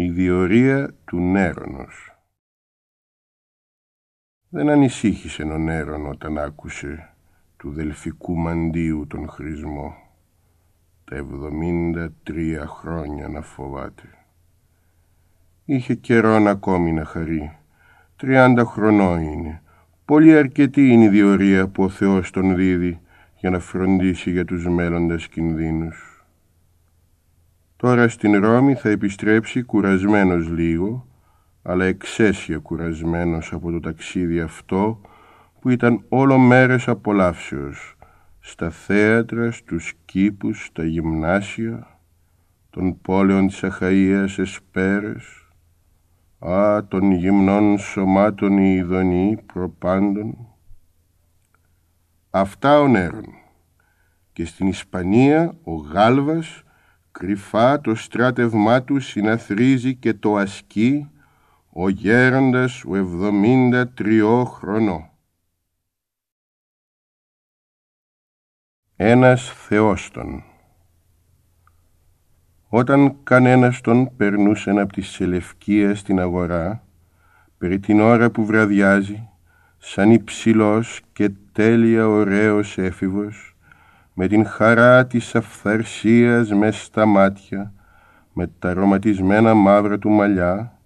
Η διορία του Νέρονος Δεν ανησύχησε ο Νέρον όταν άκουσε του δελφικού μαντίου τον χρησμό τα εβδομήντα τρία χρόνια να φοβάται. Είχε καιρόν ακόμη να χαρεί. Τριάντα χρονών είναι. Πολύ αρκετή είναι η διορία που ο Θεός τον δίδει για να φροντίσει για τους μέλλοντες κινδύνους. Τώρα στην Ρώμη θα επιστρέψει κουρασμένος λίγο, αλλά εξαίσια κουρασμένος από το ταξίδι αυτό που ήταν όλο μέρες απολαύσεως, στα θέατρα, στους κήπους, στα γυμνάσια, των πόλεων της Αχαΐας εσπέρες, α, των γυμνών σωμάτων οι ειδονοί προπάντων. Αυτά ονέρων. Και στην Ισπανία ο Γάλβας κρυφά το στράτευμά τους συναθρίζει και το ασκεί ο γέροντας ο εβδομήντα τριώ χρονό. Ένας Θεόστον Όταν κανένας τον περνούσε από τη Σελευκία στην αγορά, περί την ώρα που βραδιάζει, σαν υψηλός και τέλεια ωραίος έφηβος, με την χαρά της αυθαρσίας μες στα μάτια, με τα ρωματισμένα μαύρα του μαλλιά,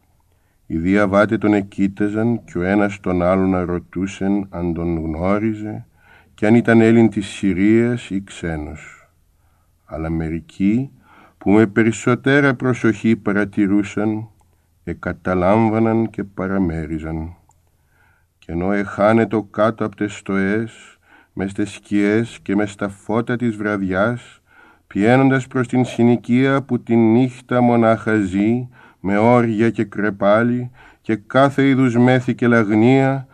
οι διαβάτε τον εκείταζαν και ο ένας τον άλλον ρωτούσεν αν τον γνώριζε κι αν ήταν Έλλην της Συρίας ή ξένος. Αλλά μερικοί που με περισσότερα προσοχή παρατηρούσαν, εκαταλάμβαναν και παραμέριζαν. Και ενώ εχάνετο κάτω από τις στοές, μες στις σκιές και μες στα φώτα της βραδιάς, πιένοντας προς την συνοικία που τη νύχτα μονάχα ζει, με όρια και κρεπάλι και κάθε είδους μέθη και λαγνία,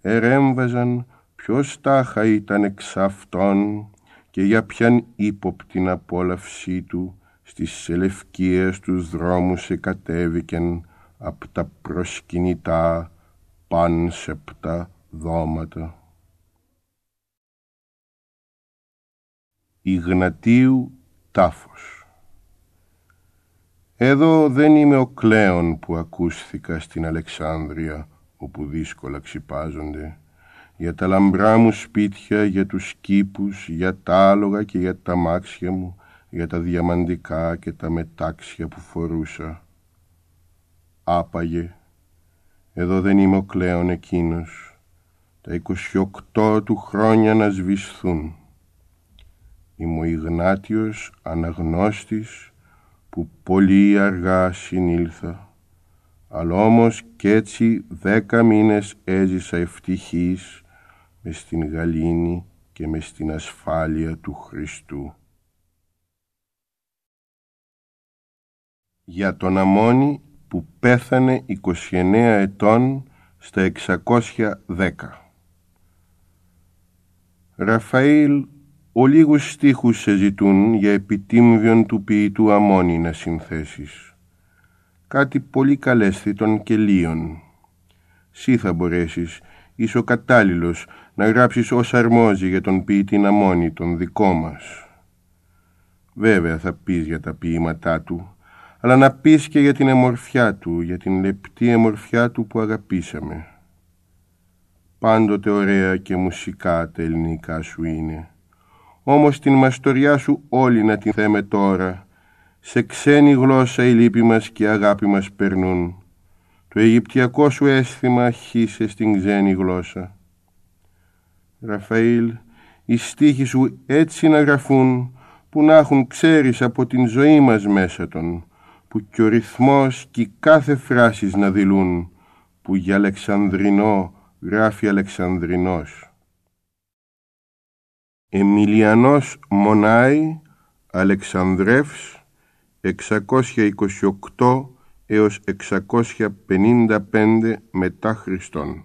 ερέμβαζαν ποιος τάχα ήταν εξ αυτών και για ποιαν ύποπτην απόλαυσή του στις σελευκίες τους δρόμους εκατέβηκεν απ' τα προσκυνητά πάνσεπτα δώματα. Ιγνατίου τάφος Εδώ δεν είμαι ο κλέον που ακούστηκα στην Αλεξάνδρεια όπου δύσκολα ξυπάζονται για τα λαμπρά μου σπίτια, για τους κήπους, για τα άλογα και για τα μάξια μου, για τα διαμαντικά και τα μετάξια που φορούσα. Άπαγε, εδώ δεν είμαι ο κλέον εκείνος, τα 28 του χρόνια να σβησθούν. Είμαι ο Ιγνάτιος αναγνώστης που πολύ αργά συνήλθα, αλλά όμως κι έτσι δέκα μήνες έζησα ευτυχής μες στην γαλήνη και μες στην ασφάλεια του Χριστού. Για τον Αμόνι που πέθανε 29 ετών στα 610. Ραφαήλ λίγους στίχους σε ζητούν για επιτίμβιον του ποιητού Αμόνι να συνθέσεις. Κάτι πολύ καλέσθητον και λίον. Σύ θα μπορέσεις, είσαι ο κατάλληλος να γράψεις όσα αρμόζει για τον ποιητή Αμόνι, τον δικό μας. Βέβαια θα πεις για τα ποίηματά του, αλλά να πεις και για την εμορφιά του, για την λεπτή εμορφιά του που αγαπήσαμε. Πάντοτε ωραία και μουσικά τα ελληνικά σου είναι. Όμως την μαστοριά σου όλη να την θέμε τώρα. Σε ξένη γλώσσα η λύπη μας και η αγάπη μας περνούν. Το αιγυπτιακό σου αίσθημα χύσε στην ξένη γλώσσα. Ραφαήλ, οι στίχοι σου έτσι να γραφούν που να έχουν ξέρεις από την ζωή μας μέσα των, που κι ο ρυθμός κι κάθε φράσης να δηλούν, που για Αλεξανδρινό γράφει Αλεξανδρινός. Εμιλιανός Μονάη, Αλεξανδρεύς, 628 έως 655 μετά Χριστόν.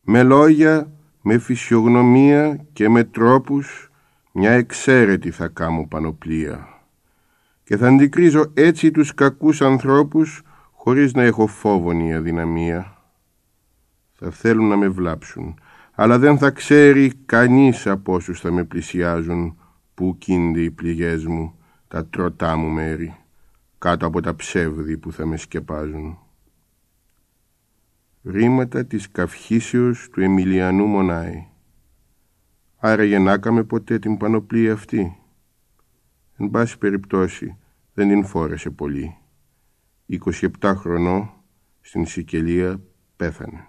Με λόγια, με φυσιογνωμία και με τρόπους μια εξαίρετη θα κάμω πανοπλία. Και θα αντικρίζω έτσι τους κακούς ανθρώπους χωρίς να έχω φόβον ή αδυναμία. Θα θέλουν να με βλάψουν, αλλά δεν θα ξέρει κανείς από όσους θα με πλησιάζουν που κίνδυ οι πληγές μου, τα τροτά μου μέρη. κάτω από τα ψεύδη που θα με σκεπάζουν. Ρήματα της καυχήσεως του Εμιλιανού Μονάη. Άρα γεννάκαμε ποτέ την πανοπλία αυτή. Εν πάση περιπτώσει δεν την φόρεσε πολύ. 27 χρονών στην Σικελία πέθανε.